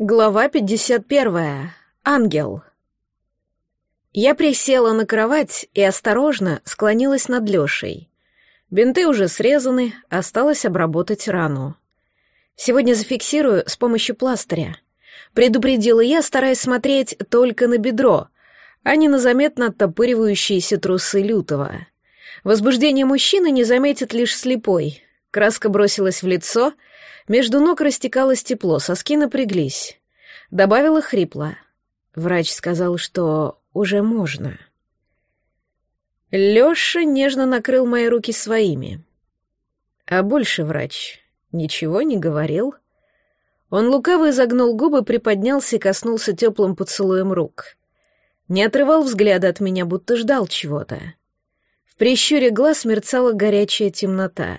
Глава 51. Ангел. Я присела на кровать и осторожно склонилась над Лешей. Бинты уже срезаны, осталось обработать рану. Сегодня зафиксирую с помощью пластыря. Предупредила я, стараясь смотреть только на бедро, а не на заметно оттопыривающиеся трусы лютого. Возбуждение мужчины не заметит лишь слепой. Краска бросилась в лицо — между ног растекалось тепло, соски напряглись. Добавила хрипло. Врач сказал, что уже можно. Лёша нежно накрыл мои руки своими. А больше врач ничего не говорил. Он лукаво изогнул губы, приподнялся и коснулся теплым поцелуем рук. Не отрывал взгляда от меня, будто ждал чего-то. В прищуре глаз мерцала горячая темнота.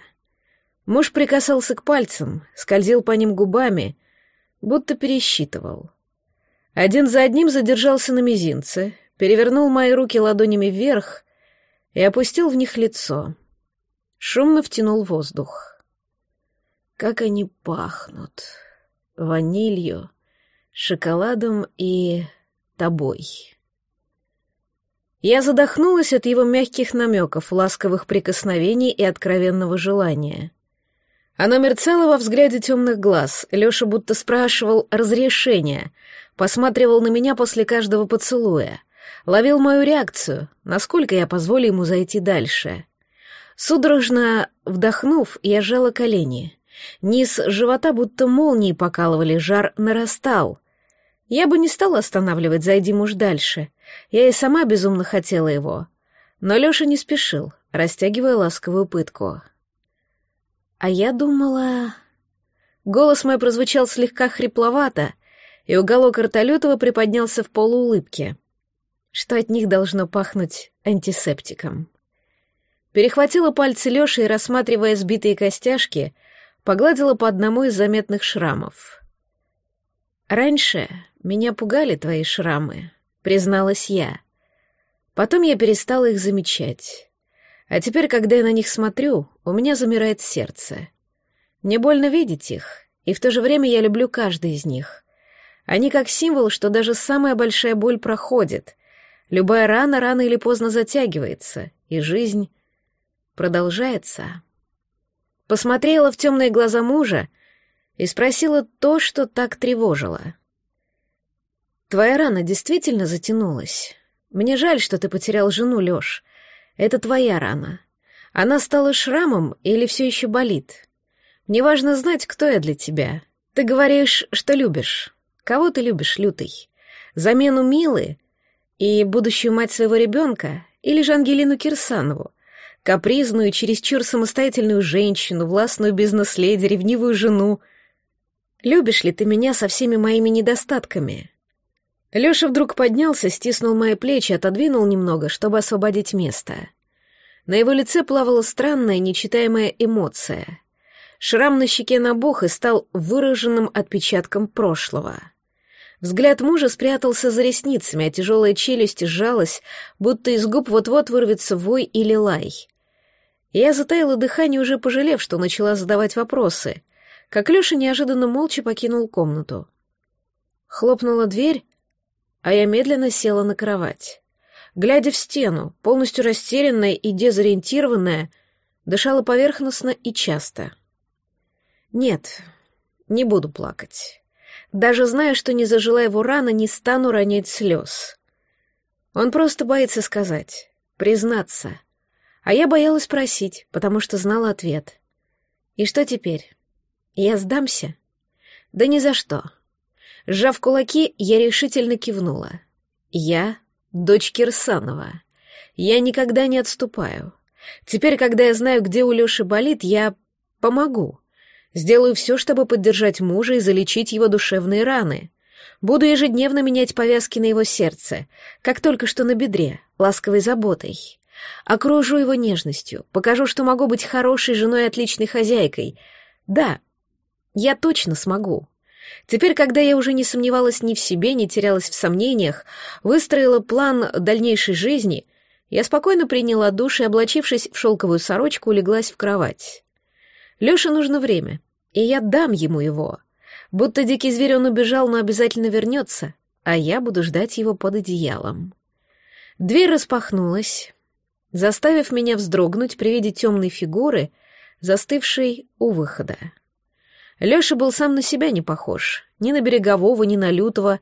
Муж прикасался к пальцам, скользил по ним губами, будто пересчитывал. Один за одним задержался на мизинце, перевернул мои руки ладонями вверх и опустил в них лицо. Шумно втянул воздух. Как они пахнут! Ванилью, шоколадом и тобой. Я задохнулась от его мягких намеков, ласковых прикосновений и откровенного желания. Оно мерцало во взгляде темных глаз. Леша будто спрашивал разрешения, посматривал на меня после каждого поцелуя, ловил мою реакцию, насколько я позволю ему зайти дальше. Судорожно вдохнув, я сжала колени. Низ живота будто молнии покалывали, жар нарастал. Я бы не стала останавливать, зайди муж дальше. Я и сама безумно хотела его. Но Леша не спешил, растягивая ласковую пытку. А я думала... Голос мой прозвучал слегка хрипловато, и уголок рта Лютого приподнялся в полуулыбке. Что от них должно пахнуть антисептиком? Перехватила пальцы Лёши и, рассматривая сбитые костяшки, погладила по одному из заметных шрамов. «Раньше меня пугали твои шрамы», — призналась я. Потом я перестала их замечать. А теперь, когда я на них смотрю, у меня замирает сердце. Мне больно видеть их, и в то же время я люблю каждый из них. Они как символ, что даже самая большая боль проходит. Любая рана рано или поздно затягивается, и жизнь продолжается. Посмотрела в темные глаза мужа и спросила то, что так тревожило. «Твоя рана действительно затянулась? Мне жаль, что ты потерял жену, Лёш. Это твоя рана. Она стала шрамом или все еще болит? Мне важно знать, кто я для тебя. Ты говоришь, что любишь. Кого ты любишь, лютый? Замену Милы и будущую мать своего ребенка или же Ангелину Кирсанову, капризную, чересчур самостоятельную женщину, властную бизнес-леди, ревнивую жену. Любишь ли ты меня со всеми моими недостатками? Лёша вдруг поднялся, стиснул мои плечи, отодвинул немного, чтобы освободить место. На его лице плавала странная, нечитаемая эмоция. Шрам на щеке набух и стал выраженным отпечатком прошлого. Взгляд мужа спрятался за ресницами, а тяжелая челюсть сжалась, будто из губ вот-вот вырвется вой или лай. Я затаила дыхание, уже пожалев, что начала задавать вопросы, как Лёша неожиданно молча покинул комнату. Хлопнула дверь, а я медленно села на кровать. Глядя в стену, полностью растерянная и дезориентированная, дышала поверхностно и часто. Нет, не буду плакать. Даже зная, что не зажила его рана, не стану ронять слез. Он просто боится сказать, признаться. А я боялась просить, потому что знала ответ. И что теперь? Я сдамся? Да ни за что. Сжав кулаки, я решительно кивнула. «Я — дочь Кирсанова. Я никогда не отступаю. Теперь, когда я знаю, где у Лёши болит, я помогу. Сделаю все, чтобы поддержать мужа и залечить его душевные раны. Буду ежедневно менять повязки на его сердце, как только что на бедре, ласковой заботой. Окружу его нежностью, покажу, что могу быть хорошей женой и отличной хозяйкой. Да, я точно смогу. Теперь, когда я уже не сомневалась ни в себе, не терялась в сомнениях, выстроила план дальнейшей жизни, я спокойно приняла душ и, облачившись в шелковую сорочку, улеглась в кровать. Лёше нужно время, и я дам ему его. Будто дикий зверь он убежал, но обязательно вернется, а я буду ждать его под одеялом. Дверь распахнулась, заставив меня вздрогнуть при виде темной фигуры, застывшей у выхода. Лёша был сам на себя не похож, ни на берегового, ни на лютого,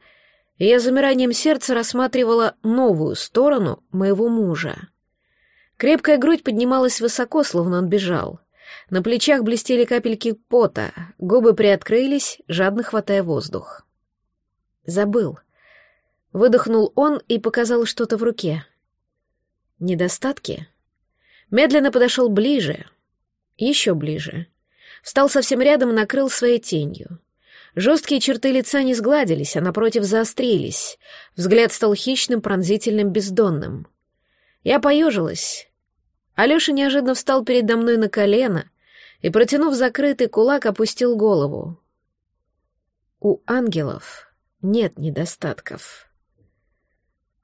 и я замиранием сердца рассматривала новую сторону моего мужа. Крепкая грудь поднималась высоко, словно он бежал. На плечах блестели капельки пота, губы приоткрылись, жадно хватая воздух. Забыл. Выдохнул он и показал что-то в руке. Недостатки? Медленно подошел ближе, еще ближе. Встал совсем рядом и накрыл своей тенью. Жесткие черты лица не сгладились, а напротив заострились. Взгляд стал хищным, пронзительным, бездонным. Я поежилась. Алеша неожиданно встал передо мной на колено и, протянув закрытый кулак, опустил голову. У ангелов нет недостатков.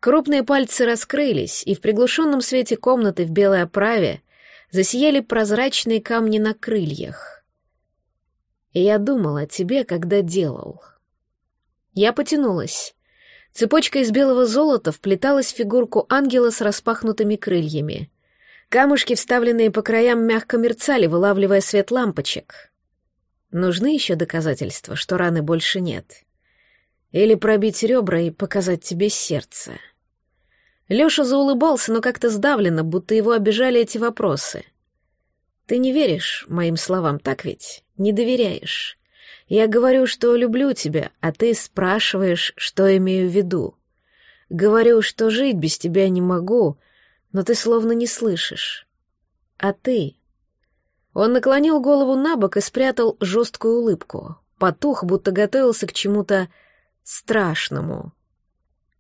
Крупные пальцы раскрылись, и в приглушенном свете комнаты в белой оправе засияли прозрачные камни на крыльях. Я думал о тебе, когда делал. Я потянулась. Цепочка из белого золота вплеталась в фигурку ангела с распахнутыми крыльями. Камушки, вставленные по краям, мягко мерцали, вылавливая свет лампочек. Нужны еще доказательства, что раны больше нет. Или пробить ребра и показать тебе сердце. Леша заулыбался, но как-то сдавленно, будто его обижали эти вопросы. Ты не веришь моим словам, так ведь? Не доверяешь. Я говорю, что люблю тебя, а ты спрашиваешь, что имею в виду. Говорю, что жить без тебя не могу, но ты словно не слышишь. А ты? Он наклонил голову на бок и спрятал жесткую улыбку. Потух, будто готовился к чему-то страшному.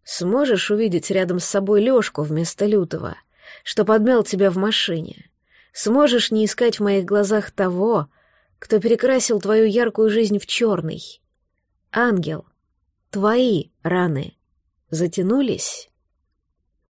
Сможешь увидеть рядом с собой Лёшку вместо Лютого, что подмял тебя в машине? Сможешь не искать в моих глазах того, кто перекрасил твою яркую жизнь в черный. Ангел, твои раны затянулись?